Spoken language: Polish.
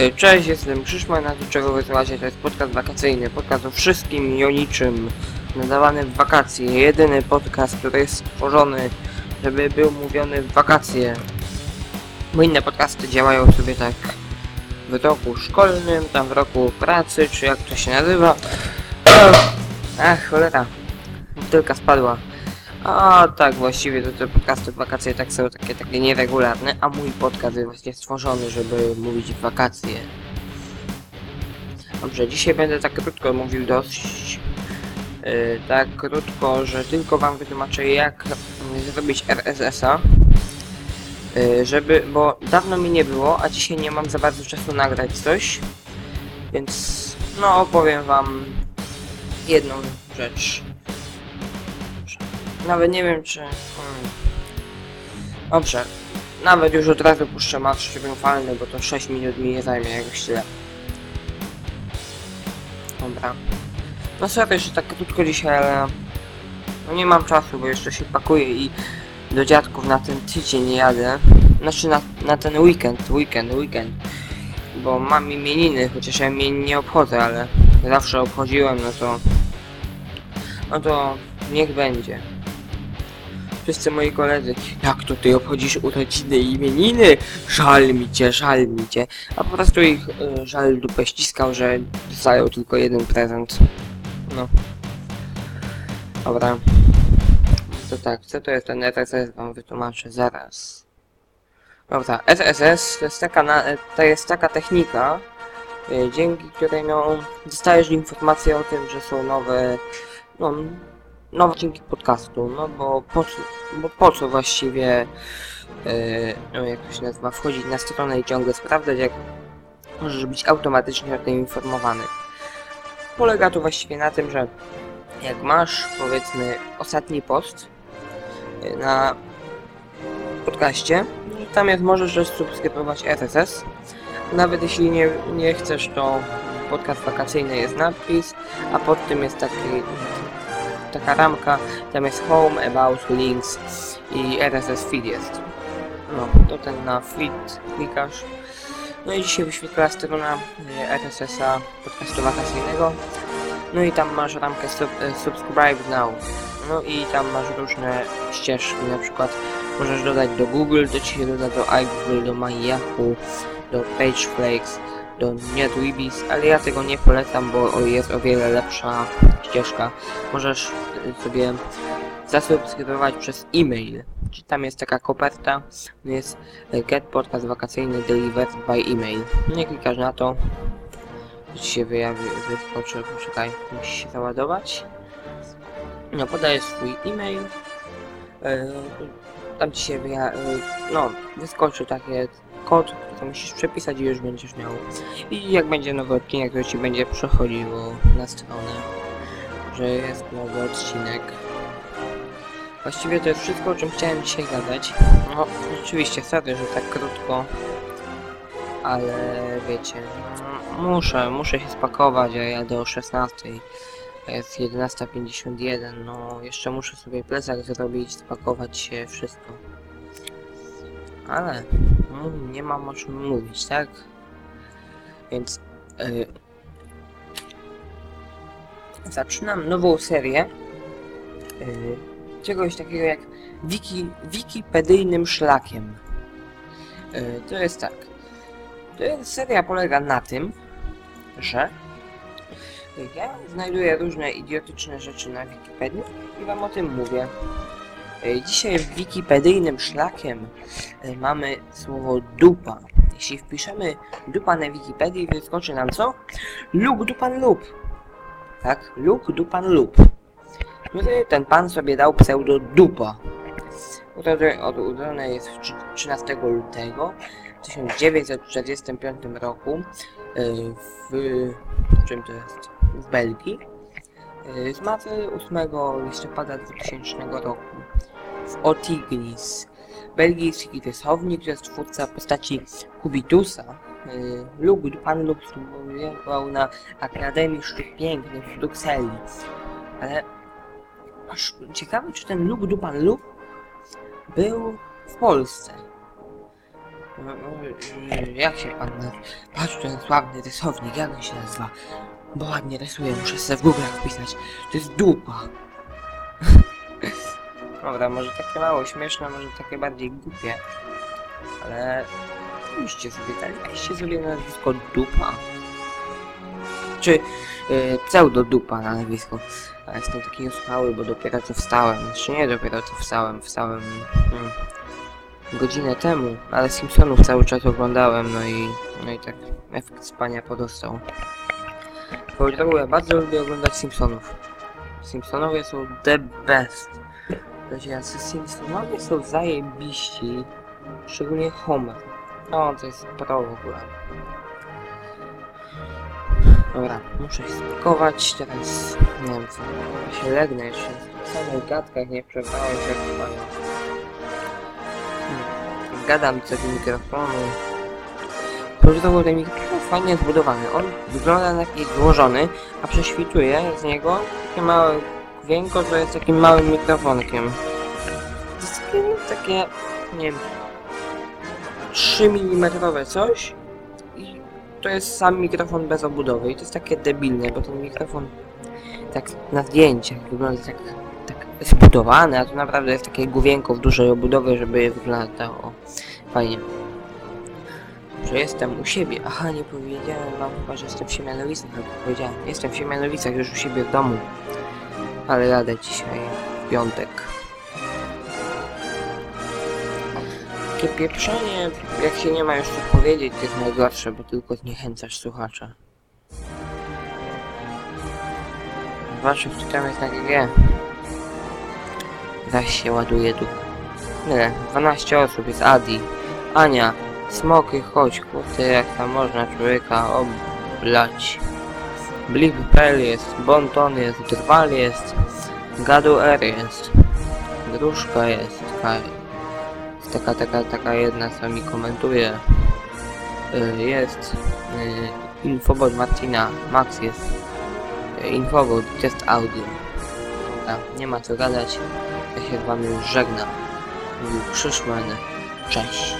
E, Cześć, jestem Krzyszman, na to czego wysłuchacie, to jest podcast wakacyjny, podcast o wszystkim i o niczym, nadawany w wakacje, jedyny podcast, który jest stworzony, żeby był mówiony w wakacje, bo inne podcasty działają sobie tak w roku szkolnym, tam w roku pracy, czy jak to się nazywa. Ach, cholera, tylko spadła. A tak, właściwie to te podcasty w wakacje tak są takie, takie nieregularne, a mój podcast jest właśnie stworzony, żeby mówić w wakacje. Dobrze, dzisiaj będę tak krótko mówił dość. Yy, tak krótko, że tylko wam wytłumaczę jak zrobić RSS-a. Yy, żeby, bo dawno mi nie było, a dzisiaj nie mam za bardzo czasu nagrać coś. Więc no opowiem wam jedną rzecz. Nawet nie wiem czy... Hmm. Dobrze. Nawet już od razu puszczę match triumfalny, bo to 6 minut mi nie zajmie jakoś tyle. Dobra. No sorry, że tak krótko dzisiaj, ale... No nie mam czasu, bo jeszcze się pakuję i do dziadków na ten tydzień jadę. Znaczy na, na ten weekend, weekend, weekend. Bo mam imieniny, chociaż ja imienin nie obchodzę, ale zawsze obchodziłem, no to... No to niech będzie. Wszyscy moi koledzy, jak to ty obchodzisz urodziny i imieniny? Żal mi cię, żal mi cię. A po prostu ich y, żal dupę ściskał, że dostają tylko jeden prezent. No. Dobra. To tak, co to jest ten RSS? Wam wytłumaczę zaraz. Dobra, RSS to jest taka, na, to jest taka technika, y, dzięki której no, dostajesz informację o tym, że są nowe, no, nowe odcinki podcastu, no bo po bo po co właściwie, yy, jak to się nazywa, wchodzić na stronę i ciągle sprawdzać, jak możesz być automatycznie o tym informowany. Polega to właściwie na tym, że jak masz, powiedzmy, ostatni post yy, na podcaście, tam jest, możesz subskrybować RSS. Nawet jeśli nie, nie chcesz, to podcast wakacyjny jest napis, a pod tym jest taki taka ramka, tam jest home, about, links i RSS feed jest. No, to ten na feed klikasz. No i dzisiaj wyświetla strona e, RSS-a podcastu wakacyjnego. No i tam masz ramkę sub, e, subscribe now. No i tam masz różne ścieżki, na przykład możesz dodać do Google, to ci się doda do iGoogle, do MyYahoo, do PageFlakes, do NetWebis, ale ja tego nie polecam, bo jest o wiele lepsza ścieżka. Możesz y, sobie zasubskrybować przez e-mail. Czy tam jest taka koperta, jest y, Get Podcast Wakacyjny Delivered by e-mail. Nie klikasz na to, ci się wyjawi, wyskoczy, poczekaj, musi się załadować. No, podajesz swój e-mail, y, tam ci się wyja, no, wyskoczy takie kod, który musisz przepisać i już będziesz miał. I jak będzie nowy odcinek, to ci będzie przechodziło na stronę, że jest nowy odcinek. Właściwie to jest wszystko, o czym chciałem dzisiaj gadać. No, rzeczywiście, sorry, że tak krótko, ale wiecie, muszę, muszę się spakować, a jadę o 16. Jest 11.51, no jeszcze muszę sobie plecak zrobić, spakować się, wszystko. Ale no, nie mam o czym mówić, tak? Więc yy, zaczynam nową serię yy, czegoś takiego jak wiki, wikipedyjnym szlakiem. Yy, to jest tak. To jest seria polega na tym, że ja znajduję różne idiotyczne rzeczy na Wikipedii i wam o tym mówię. E, Dzisiaj wikipedyjnym szlakiem e, mamy słowo dupa. Jeśli wpiszemy dupa na Wikipedii, wyskoczy nam co? Luk dupan lub. Tak? Luk dupan lub. No ten pan sobie dał pseudo dupa. Urodzony jest w 13 lutego 1945 roku e, w... czym to jest? W Belgii. Zmarł 8 listopada 2000 roku w Otignis. Belgijski rysownik, jest twórca postaci Kubitusa. Lub pan Lub studiował na Akademii Sztuk Pięknych w Brukseli. Ale aż ciekawe, czy ten Lub Dupan Lub był w Polsce. Jak się pan? Patrz, ten sławny rysownik, jak on się nazywa? Bo ładnie rysuje, muszę sobie w Google wpisać. To jest dupa. Dobra, może takie mało śmieszne, może takie bardziej głupie. Ale... Musicie sobie tak, weźcie sobie nazwisko dupa. Czy yy, pseudo dupa na nazwisko. A jestem taki ospały, bo dopiero co wstałem. Znaczy nie dopiero co wstałem, wstałem... Hmm, godzinę temu, ale Simpsonów cały czas oglądałem, no i, no i tak efekt spania podostał. Drogą, ja bardzo lubię oglądać Simpsonów. Simpsonowie są the best. Jacy Simpsonowie są zajebiści, szczególnie Homer. No, to jest pro w ogóle. Dobra, muszę się spakować, teraz nie wiem co, ja się legnę jeszcze w samych gadkach, nie przerwałem się mają. Hmm, Gadam co do mikrofonu. Pożytowo ten mikrofon fajnie zbudowany. On wygląda na taki złożony, a prześwituje z niego takie małe wienko, co jest takim małym mikrofonkiem. To jest takie, takie nie wiem, 3 mm coś i to jest sam mikrofon bez obudowy i to jest takie debilne, bo ten mikrofon tak na zdjęciach wygląda tak, tak zbudowany, a to naprawdę jest takie główienko w dużej obudowie, żeby wyglądało fajnie. Że jestem u siebie. Aha, nie powiedziałem wam chyba, że jestem w Siemianowicach, powiedziałem. Jestem w Siemianowicach już u siebie w domu. Ale jadę dzisiaj w piątek. Takie pieprzenie, jak się nie ma już co powiedzieć, to jest najgorsze, bo tylko zniechęcasz słuchacza. Waszych tam jest na GG. Zaś się ładuje tu. Nie, 12 osób, jest Adi, Ania, Smoky, chodź, kurde, jak tam można człowieka oblać. Blip.pl jest, Bonton jest, Drwal jest, Gadu R jest, Gruszka jest, taka, jest taka, taka, taka jedna, co mi komentuje. Y, Jest y, Infobot Marcina, Max jest, y, Infobot, jest audio. Nie ma co gadać, ja się z wami już żegnam. Mówił Krzyszman, cześć.